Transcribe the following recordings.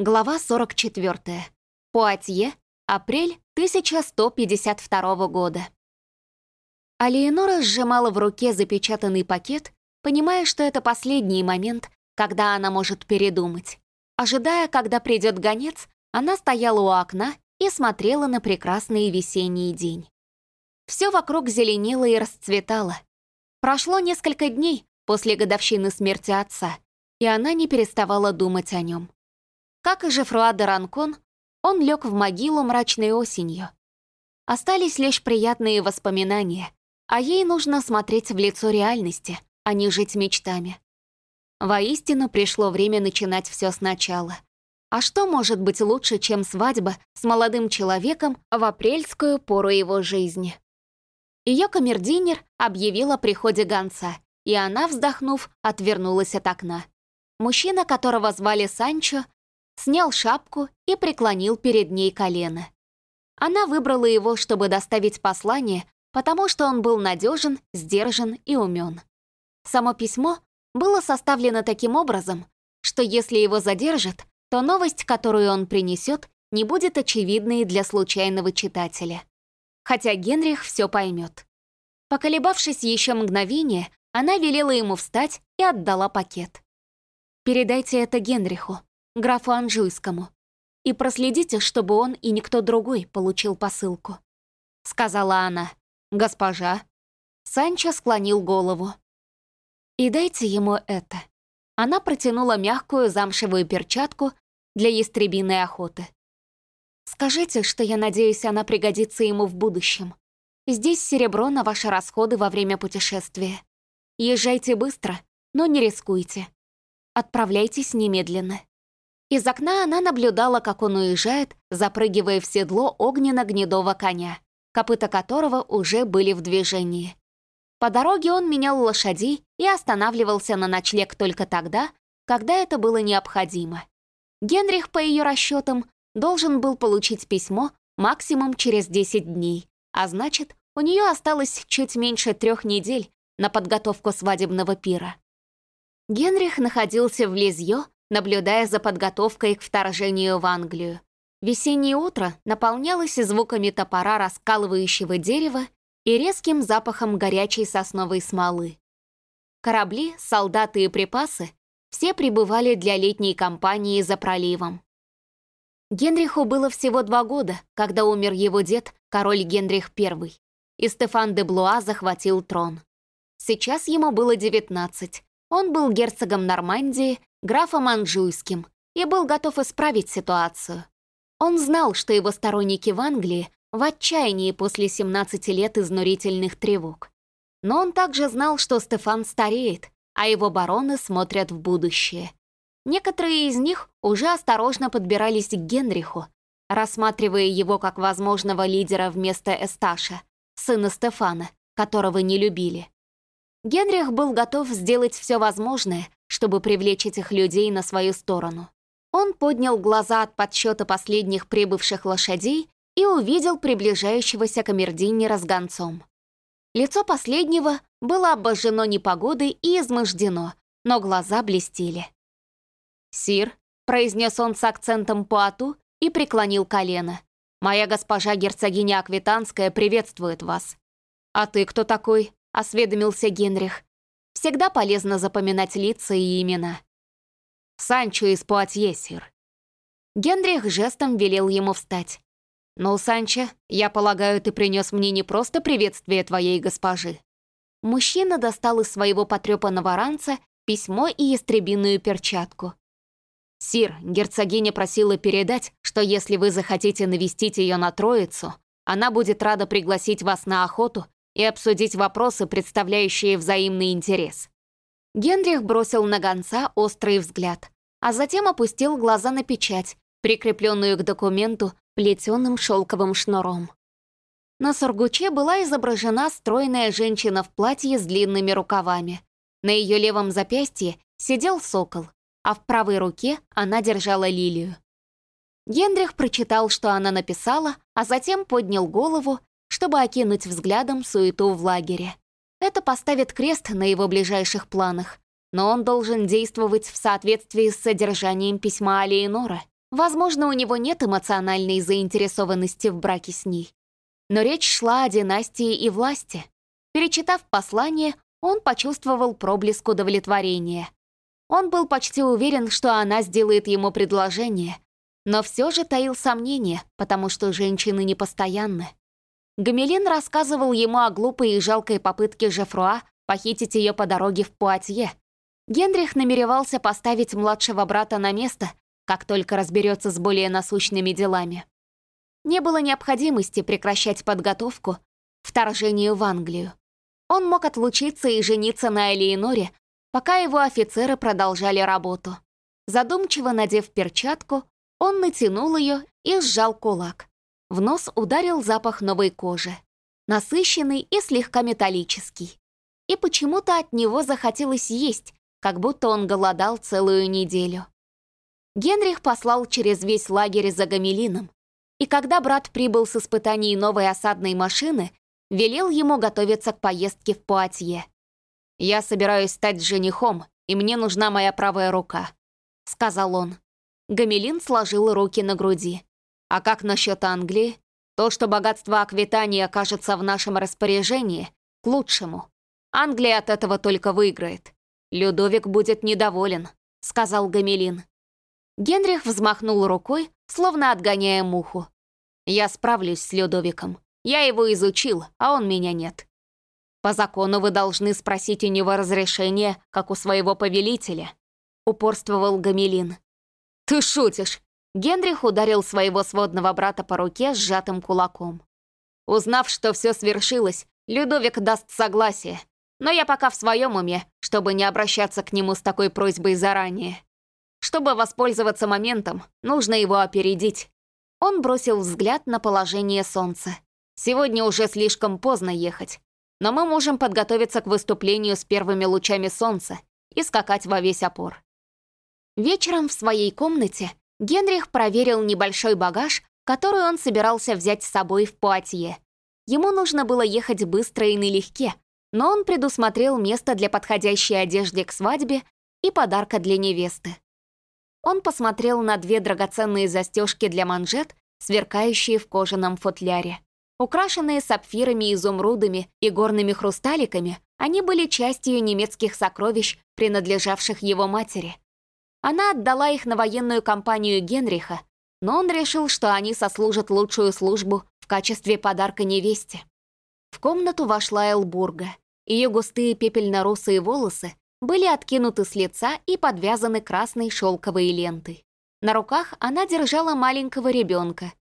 Глава 44. Пуатье. Апрель 1152 года. Алиенора сжимала в руке запечатанный пакет, понимая, что это последний момент, когда она может передумать. Ожидая, когда придет гонец, она стояла у окна и смотрела на прекрасный весенний день. Все вокруг зеленело и расцветало. Прошло несколько дней после годовщины смерти отца, и она не переставала думать о нем. Как и Жефруа де Ранкон, он лег в могилу мрачной осенью. Остались лишь приятные воспоминания, а ей нужно смотреть в лицо реальности, а не жить мечтами. Воистину пришло время начинать все сначала. А что может быть лучше, чем свадьба с молодым человеком в апрельскую пору его жизни? Ее камердинер объявил о приходе гонца, и она, вздохнув, отвернулась от окна. Мужчина, которого звали Санчо, снял шапку и преклонил перед ней колено. Она выбрала его, чтобы доставить послание, потому что он был надежен, сдержан и умен. Само письмо было составлено таким образом, что если его задержат, то новость, которую он принесет, не будет очевидной для случайного читателя. Хотя Генрих все поймет. Поколебавшись еще мгновение, она велела ему встать и отдала пакет. «Передайте это Генриху», графу Анжуйскому, и проследите, чтобы он и никто другой получил посылку», — сказала она. «Госпожа». Санчо склонил голову. «И дайте ему это». Она протянула мягкую замшевую перчатку для ястребиной охоты. «Скажите, что я надеюсь, она пригодится ему в будущем. Здесь серебро на ваши расходы во время путешествия. Езжайте быстро, но не рискуйте. Отправляйтесь немедленно». Из окна она наблюдала, как он уезжает, запрыгивая в седло огненно-гнедого коня, копыта которого уже были в движении. По дороге он менял лошадей и останавливался на ночлег только тогда, когда это было необходимо. Генрих, по ее расчетам, должен был получить письмо максимум через 10 дней, а значит, у нее осталось чуть меньше трех недель на подготовку свадебного пира. Генрих находился в Лизьё, наблюдая за подготовкой к вторжению в Англию. Весеннее утро наполнялось звуками топора раскалывающего дерева и резким запахом горячей сосновой смолы. Корабли, солдаты и припасы все прибывали для летней кампании за проливом. Генриху было всего два года, когда умер его дед, король Генрих I, и Стефан де Блуа захватил трон. Сейчас ему было 19. Он был герцогом Нормандии графом Анжуйским, и был готов исправить ситуацию. Он знал, что его сторонники в Англии в отчаянии после 17 лет изнурительных тревог. Но он также знал, что Стефан стареет, а его бароны смотрят в будущее. Некоторые из них уже осторожно подбирались к Генриху, рассматривая его как возможного лидера вместо Эсташа, сына Стефана, которого не любили. Генрих был готов сделать все возможное, чтобы привлечь этих людей на свою сторону. Он поднял глаза от подсчета последних прибывших лошадей и увидел приближающегося камердинера с гонцом. Лицо последнего было обожжено непогодой и измождено, но глаза блестели. «Сир», — произнес он с акцентом пуату и преклонил колено, «моя госпожа герцогиня Аквитанская приветствует вас». «А ты кто такой?» — осведомился Генрих. Всегда полезно запоминать лица и имена. Санчо из Пуатье, сир. Генрих жестом велел ему встать. «Ну, Санчо, я полагаю, ты принес мне не просто приветствие твоей госпожи». Мужчина достал из своего потрепанного ранца письмо и ястребиную перчатку. «Сир, герцогиня просила передать, что если вы захотите навестить ее на Троицу, она будет рада пригласить вас на охоту и обсудить вопросы, представляющие взаимный интерес. Генрих бросил на гонца острый взгляд, а затем опустил глаза на печать, прикрепленную к документу плетеным шелковым шнуром. На сургуче была изображена стройная женщина в платье с длинными рукавами. На ее левом запястье сидел сокол, а в правой руке она держала лилию. Генрих прочитал, что она написала, а затем поднял голову чтобы окинуть взглядом суету в лагере. Это поставит крест на его ближайших планах, но он должен действовать в соответствии с содержанием письма Алиенора, Возможно, у него нет эмоциональной заинтересованности в браке с ней. Но речь шла о династии и власти. Перечитав послание, он почувствовал проблеск удовлетворения. Он был почти уверен, что она сделает ему предложение, но все же таил сомнения, потому что женщины непостоянны. Гамелин рассказывал ему о глупой и жалкой попытке Жефруа похитить ее по дороге в Пуатье. Генрих намеревался поставить младшего брата на место, как только разберется с более насущными делами. Не было необходимости прекращать подготовку к вторжению в Англию. Он мог отлучиться и жениться на Элеоноре, пока его офицеры продолжали работу. Задумчиво надев перчатку, он натянул ее и сжал кулак. В нос ударил запах новой кожи, насыщенный и слегка металлический. И почему-то от него захотелось есть, как будто он голодал целую неделю. Генрих послал через весь лагерь за Гамелином, и когда брат прибыл с испытаний новой осадной машины, велел ему готовиться к поездке в Пуатье. «Я собираюсь стать женихом, и мне нужна моя правая рука», — сказал он. Гамелин сложил руки на груди. А как насчет Англии? То, что богатство Аквитании окажется в нашем распоряжении, к лучшему. Англия от этого только выиграет. Людовик будет недоволен, сказал Гамелин. Генрих взмахнул рукой, словно отгоняя муху. Я справлюсь с Людовиком. Я его изучил, а он меня нет. По закону вы должны спросить у него разрешение, как у своего повелителя, упорствовал Гамелин. Ты шутишь, Генрих ударил своего сводного брата по руке сжатым кулаком. Узнав, что все свершилось, Людовик даст согласие, но я пока в своем уме, чтобы не обращаться к нему с такой просьбой заранее. Чтобы воспользоваться моментом, нужно его опередить. Он бросил взгляд на положение солнца. Сегодня уже слишком поздно ехать, но мы можем подготовиться к выступлению с первыми лучами солнца и скакать во весь опор. Вечером в своей комнате Генрих проверил небольшой багаж, который он собирался взять с собой в Пуатье. Ему нужно было ехать быстро и налегке, но он предусмотрел место для подходящей одежды к свадьбе и подарка для невесты. Он посмотрел на две драгоценные застежки для манжет, сверкающие в кожаном футляре. Украшенные сапфирами, изумрудами и горными хрусталиками, они были частью немецких сокровищ, принадлежавших его матери. Она отдала их на военную компанию Генриха, но он решил, что они сослужат лучшую службу в качестве подарка невесте. В комнату вошла Элбурга. Ее густые пепельно-русые волосы были откинуты с лица и подвязаны красной шелковой лентой. На руках она держала маленького ребенка.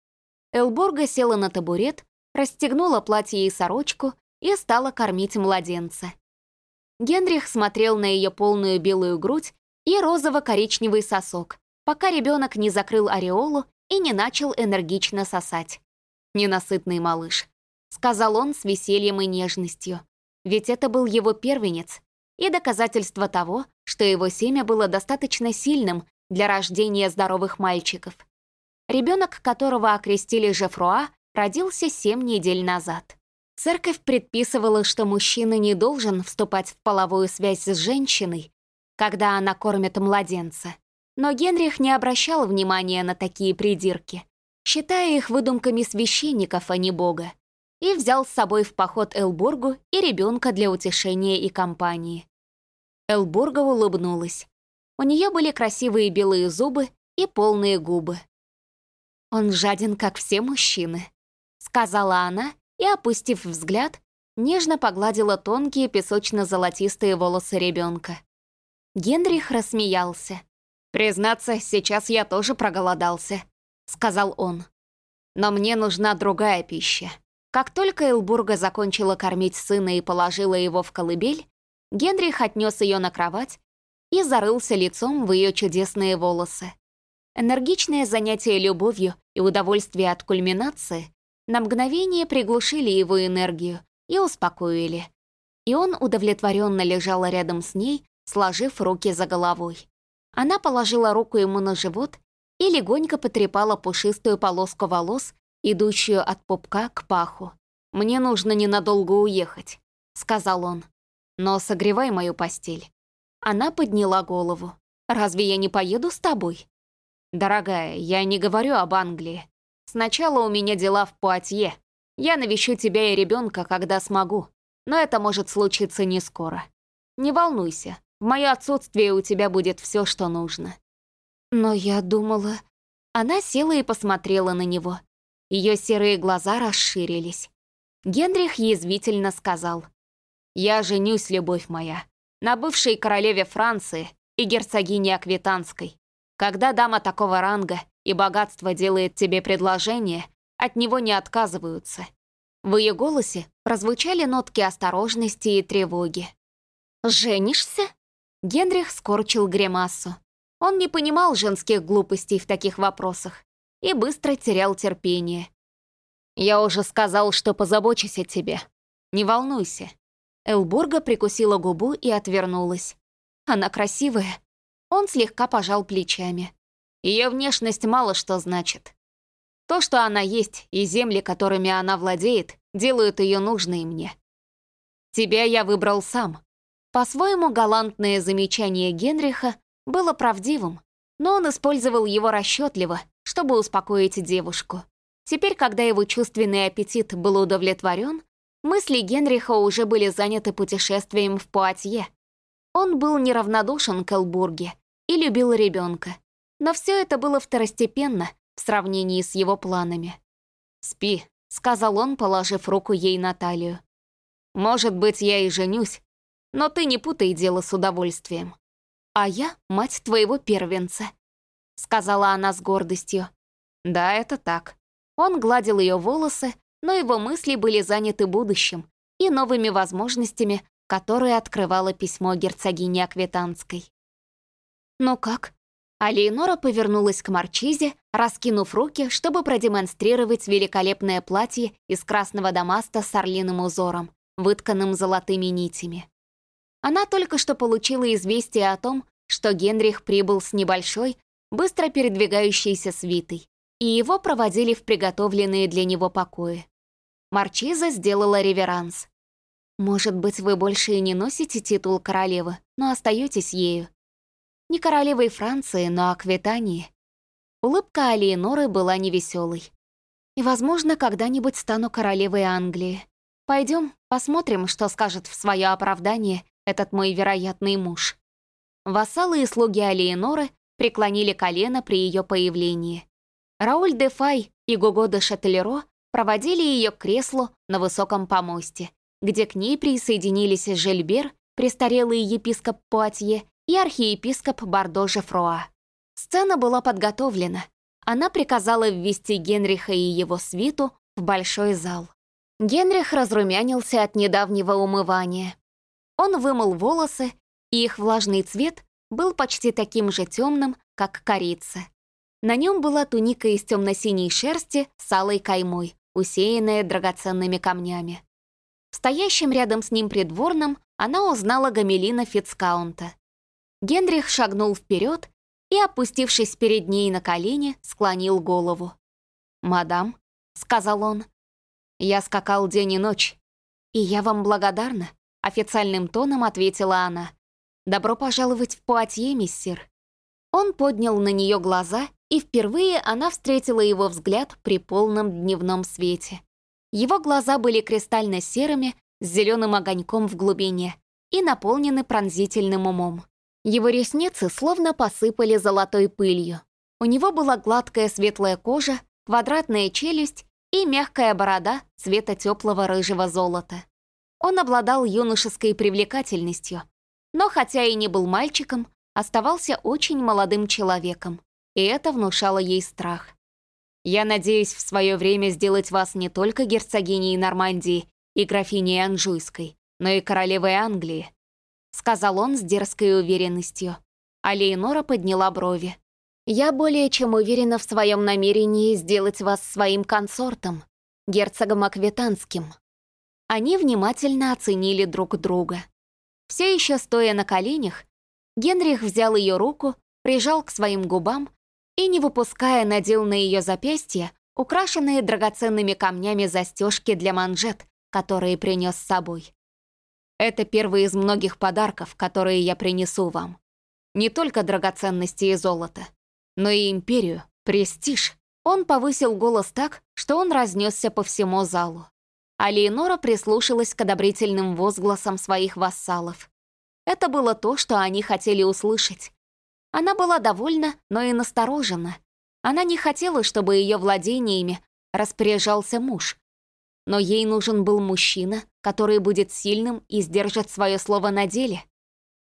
Элбурга села на табурет, расстегнула платье и сорочку и стала кормить младенца. Генрих смотрел на ее полную белую грудь и розово-коричневый сосок, пока ребенок не закрыл ореолу и не начал энергично сосать. «Ненасытный малыш», — сказал он с весельем и нежностью. Ведь это был его первенец и доказательство того, что его семя было достаточно сильным для рождения здоровых мальчиков. Ребенок, которого окрестили Жефруа, родился семь недель назад. Церковь предписывала, что мужчина не должен вступать в половую связь с женщиной, когда она кормит младенца. Но Генрих не обращал внимания на такие придирки, считая их выдумками священников, а не Бога, и взял с собой в поход Элбургу и ребенка для утешения и компании. Элбурга улыбнулась. У нее были красивые белые зубы и полные губы. «Он жаден, как все мужчины», — сказала она и, опустив взгляд, нежно погладила тонкие песочно-золотистые волосы ребенка. Генрих рассмеялся. «Признаться, сейчас я тоже проголодался», — сказал он. «Но мне нужна другая пища». Как только Элбурга закончила кормить сына и положила его в колыбель, Генрих отнес ее на кровать и зарылся лицом в ее чудесные волосы. Энергичное занятие любовью и удовольствие от кульминации на мгновение приглушили его энергию и успокоили. И он удовлетворенно лежал рядом с ней, сложив руки за головой. Она положила руку ему на живот и легонько потрепала пушистую полоску волос, идущую от пупка к паху. «Мне нужно ненадолго уехать», — сказал он. «Но согревай мою постель». Она подняла голову. «Разве я не поеду с тобой?» «Дорогая, я не говорю об Англии. Сначала у меня дела в Пуатье. Я навещу тебя и ребенка, когда смогу, но это может случиться не скоро. Не волнуйся, в мое отсутствие у тебя будет все, что нужно». Но я думала... Она села и посмотрела на него. Ее серые глаза расширились. Генрих язвительно сказал. «Я женюсь, любовь моя, на бывшей королеве Франции и герцогине Аквитанской. Когда дама такого ранга и богатства делает тебе предложение, от него не отказываются». В ее голосе прозвучали нотки осторожности и тревоги. «Женишься?» Генрих скорчил гримасу. Он не понимал женских глупостей в таких вопросах и быстро терял терпение. «Я уже сказал, что позабочусь о тебе. Не волнуйся». Элбурга прикусила губу и отвернулась. «Она красивая». Он слегка пожал плечами. Ее внешность мало что значит. То, что она есть, и земли, которыми она владеет, делают ее нужной мне. Тебя я выбрал сам. По-своему, галантное замечание Генриха было правдивым, но он использовал его расчетливо, чтобы успокоить девушку. Теперь, когда его чувственный аппетит был удовлетворен, мысли Генриха уже были заняты путешествием в Пуатье. Он был неравнодушен к Элбурге и любил ребенка, но все это было второстепенно в сравнении с его планами. «Спи», — сказал он, положив руку ей на талию. «Может быть, я и женюсь, но ты не путай дело с удовольствием а я мать твоего первенца», — сказала она с гордостью. «Да, это так». Он гладил ее волосы, но его мысли были заняты будущим и новыми возможностями, которые открывало письмо герцогини Аквитанской. «Ну как?» Алиенора повернулась к Марчизе, раскинув руки, чтобы продемонстрировать великолепное платье из красного дамаста с орлиным узором, вытканным золотыми нитями. Она только что получила известие о том, что Генрих прибыл с небольшой, быстро передвигающейся свитой, и его проводили в приготовленные для него покои. Марчиза сделала реверанс. «Может быть, вы больше и не носите титул королевы, но остаетесь ею. Не королевой Франции, но Аквитании». Улыбка Алиеноры была невеселой. «И, возможно, когда-нибудь стану королевой Англии. Пойдем, посмотрим, что скажет в свое оправдание этот мой вероятный муж. Вассалы и слуги Алиеноры преклонили колено при ее появлении. Рауль де Фай и Гуго де Шателеро проводили ее к креслу на высоком помосте, где к ней присоединились Жильбер, престарелый епископ Пуатье и архиепископ Бардо Жефруа. Сцена была подготовлена. Она приказала ввести Генриха и его свиту в большой зал. Генрих разрумянился от недавнего умывания. Он вымыл волосы, и их влажный цвет был почти таким же темным, как корица. На нем была туника из темно-синей шерсти с алой каймой, усеянная драгоценными камнями. В стоящем рядом с ним придворном она узнала Гамелина Фицкаунта. Генрих шагнул вперед и, опустившись перед ней на колени, склонил голову. «Мадам», — сказал он, — «я скакал день и ночь, и я вам благодарна», Официальным тоном ответила она. «Добро пожаловать в Пуатье, миссир». Он поднял на нее глаза, и впервые она встретила его взгляд при полном дневном свете. Его глаза были кристально серыми, с зеленым огоньком в глубине и наполнены пронзительным умом. Его ресницы словно посыпали золотой пылью. У него была гладкая светлая кожа, квадратная челюсть и мягкая борода цвета теплого рыжего золота. Он обладал юношеской привлекательностью, но хотя и не был мальчиком, оставался очень молодым человеком, и это внушало ей страх. «Я надеюсь в свое время сделать вас не только герцогиней Нормандии и графиней Анжуйской, но и королевой Англии», сказал он с дерзкой уверенностью. А Леонора подняла брови. «Я более чем уверена в своем намерении сделать вас своим консортом, герцогом Аквитанским», они внимательно оценили друг друга. Все еще стоя на коленях, Генрих взял ее руку, прижал к своим губам и, не выпуская, надел на ее запястье украшенные драгоценными камнями застежки для манжет, которые принес с собой. Это первый из многих подарков, которые я принесу вам. Не только драгоценности и золото, но и империю, престиж. Он повысил голос так, что он разнесся по всему залу. А Леонора прислушалась к одобрительным возгласам своих вассалов. Это было то, что они хотели услышать. Она была довольна, но и насторожена. Она не хотела, чтобы ее владениями распоряжался муж. Но ей нужен был мужчина, который будет сильным и сдержит свое слово на деле.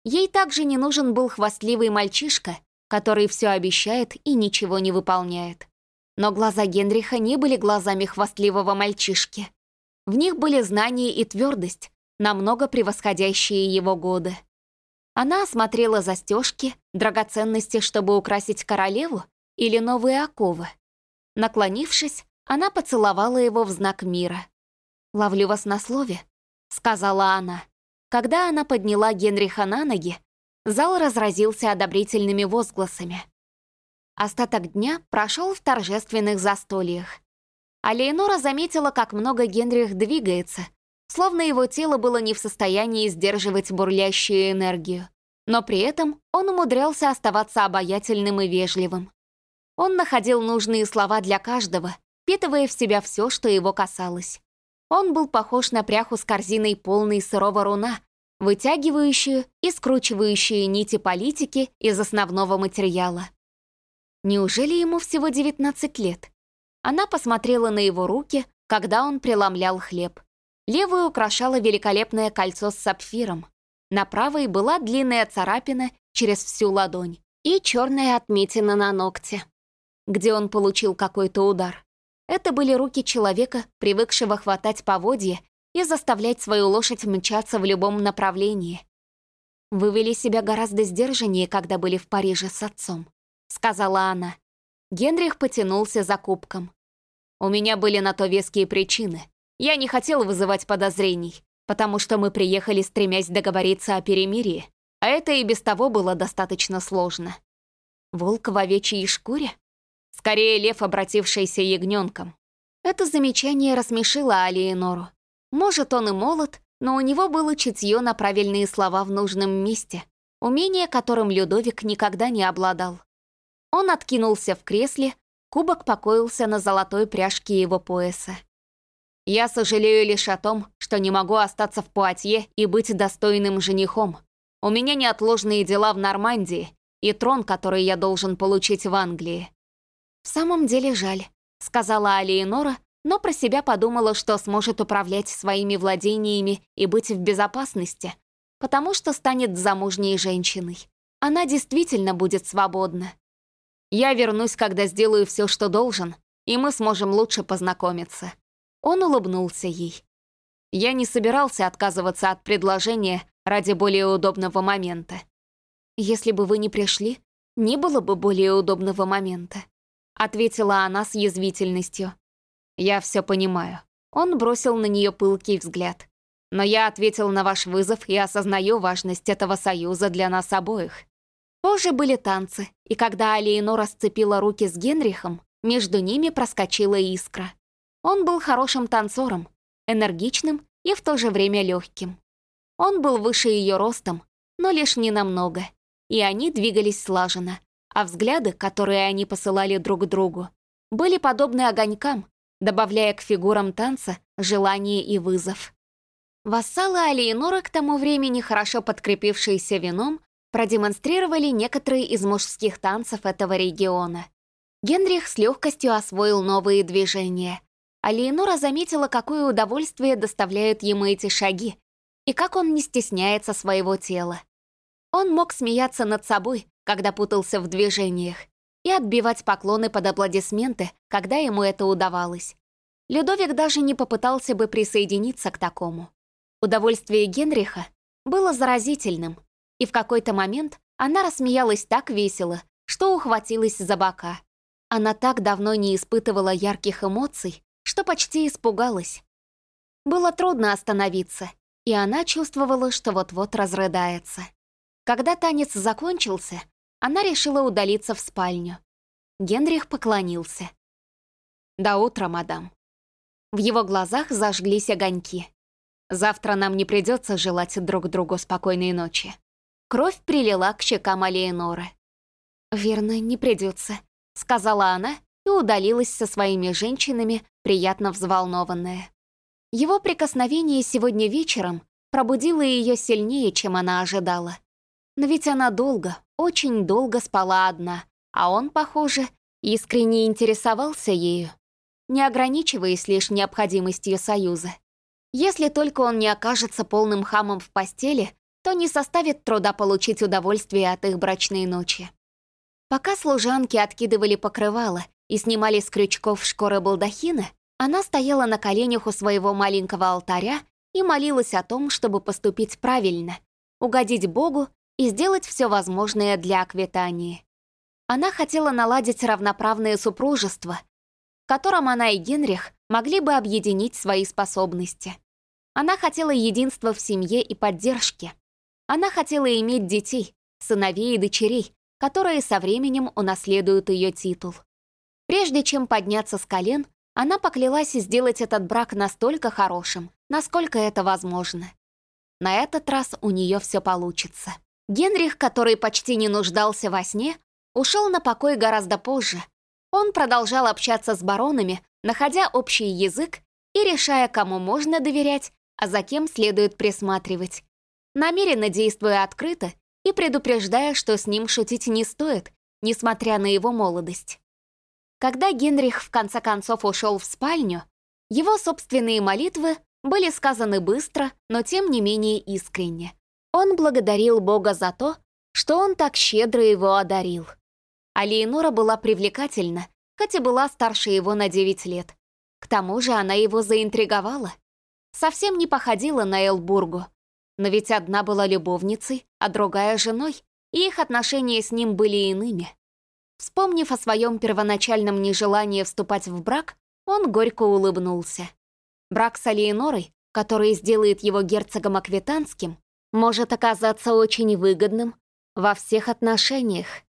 Ей также не нужен был хвастливый мальчишка, который все обещает и ничего не выполняет. Но глаза Генриха не были глазами хвастливого мальчишки. В них были знания и твердость, намного превосходящие его годы. Она осмотрела застежки, драгоценности, чтобы украсить королеву, или новые оковы. Наклонившись, она поцеловала его в знак мира. «Ловлю вас на слове», — сказала она. Когда она подняла Генриха на ноги, зал разразился одобрительными возгласами. Остаток дня прошел в торжественных застольях. А Лейнора заметила, как много Генрих двигается, словно его тело было не в состоянии сдерживать бурлящую энергию. Но при этом он умудрялся оставаться обаятельным и вежливым. Он находил нужные слова для каждого, впитывая в себя все, что его касалось. Он был похож на пряху с корзиной полной сырого руна, вытягивающую и скручивающую нити политики из основного материала. Неужели ему всего 19 лет? Она посмотрела на его руки, когда он преломлял хлеб. Левую украшало великолепное кольцо с сапфиром. На правой была длинная царапина через всю ладонь и черная отметина на ногте, где он получил какой-то удар. Это были руки человека, привыкшего хватать поводья и заставлять свою лошадь мчаться в любом направлении. «Вы вели себя гораздо сдержаннее, когда были в Париже с отцом», — сказала она. Генрих потянулся за кубком. «У меня были на то веские причины. Я не хотел вызывать подозрений, потому что мы приехали, стремясь договориться о перемирии, а это и без того было достаточно сложно. Волк в овечьей шкуре? Скорее, лев, обратившийся ягненком. Это замечание рассмешило Алиенору. Может, он и молод, но у него было чутье на правильные слова в нужном месте, умение которым Людовик никогда не обладал. Он откинулся в кресле, кубок покоился на золотой пряжке его пояса. «Я сожалею лишь о том, что не могу остаться в Пуатье и быть достойным женихом. У меня неотложные дела в Нормандии и трон, который я должен получить в Англии». «В самом деле жаль», — сказала Алиенора, но про себя подумала, что сможет управлять своими владениями и быть в безопасности, потому что станет замужней женщиной. Она действительно будет свободна. Я вернусь, когда сделаю все, что должен, и мы сможем лучше познакомиться». Он улыбнулся ей. Я не собирался отказываться от предложения ради более удобного момента. «Если бы вы не пришли, не было бы более удобного момента», ответила она с язвительностью. «Я все понимаю». Он бросил на нее пылкий взгляд. «Но я ответил на ваш вызов и осознаю важность этого союза для нас обоих. Позже были танцы, и когда Алиено расцепила руки с Генрихом, между ними проскочила искра. Он был хорошим танцором, энергичным и в то же время легким. Он был выше ее ростом, но лишь ненамного, и они двигались слаженно, а взгляды, которые они посылали друг другу, были подобны огонькам, добавляя к фигурам танца желание и вызов. Вассалы Алиенора к тому времени, хорошо подкрепившиеся вином, продемонстрировали некоторые из мужских танцев этого региона. Генрих с легкостью освоил новые движения, а Леонора заметила, какое удовольствие доставляют ему эти шаги, и как он не стесняется своего тела. Он мог смеяться над собой, когда путался в движениях, и отбивать поклоны под аплодисменты, когда ему это удавалось. Людовик даже не попытался бы присоединиться к такому. Удовольствие Генриха было заразительным, и в какой-то момент она рассмеялась так весело, что ухватилась за бока. Она так давно не испытывала ярких эмоций, что почти испугалась. Было трудно остановиться, и она чувствовала, что вот-вот разрыдается. Когда танец закончился, она решила удалиться в спальню. Генрих поклонился. «До утра, мадам». В его глазах зажглись огоньки. «Завтра нам не придется желать друг другу спокойной ночи». Кровь прилила к щекам Алиеноры. «Верно, не придется», — сказала она и удалилась со своими женщинами, приятно взволнованная. Его прикосновение сегодня вечером пробудило ее сильнее, чем она ожидала. Но ведь она долго, очень долго спала одна, а он, похоже, искренне интересовался ею, не ограничиваясь лишь необходимостью союза. Если только он не окажется полным хамом в постели, то не составит труда получить удовольствие от их брачной ночи. Пока служанки откидывали покрывало и снимали с крючков шкуры балдахина, она стояла на коленях у своего маленького алтаря и молилась о том, чтобы поступить правильно, угодить Богу и сделать все возможное для Аквитании. Она хотела наладить равноправное супружество, в котором она и Генрих могли бы объединить свои способности. Она хотела единства в семье и поддержки. Она хотела иметь детей, сыновей и дочерей, которые со временем унаследуют ее титул. Прежде чем подняться с колен, она поклялась сделать этот брак настолько хорошим, насколько это возможно. На этот раз у нее все получится. Генрих, который почти не нуждался во сне, ушел на покой гораздо позже. Он продолжал общаться с баронами, находя общий язык и решая, кому можно доверять, а за кем следует присматривать. Намеренно действуя открыто и предупреждая, что с ним шутить не стоит, несмотря на его молодость. Когда Генрих в конце концов ушел в спальню, его собственные молитвы были сказаны быстро, но тем не менее искренне. Он благодарил Бога за то, что он так щедро его одарил. А Леонора была привлекательна, хотя была старше его на 9 лет. К тому же она его заинтриговала. Совсем не походила на Элбургу. Но ведь одна была любовницей, а другая — женой, и их отношения с ним были иными. Вспомнив о своем первоначальном нежелании вступать в брак, он горько улыбнулся. Брак с Алиенорой, который сделает его герцогом Аквитанским, может оказаться очень выгодным во всех отношениях.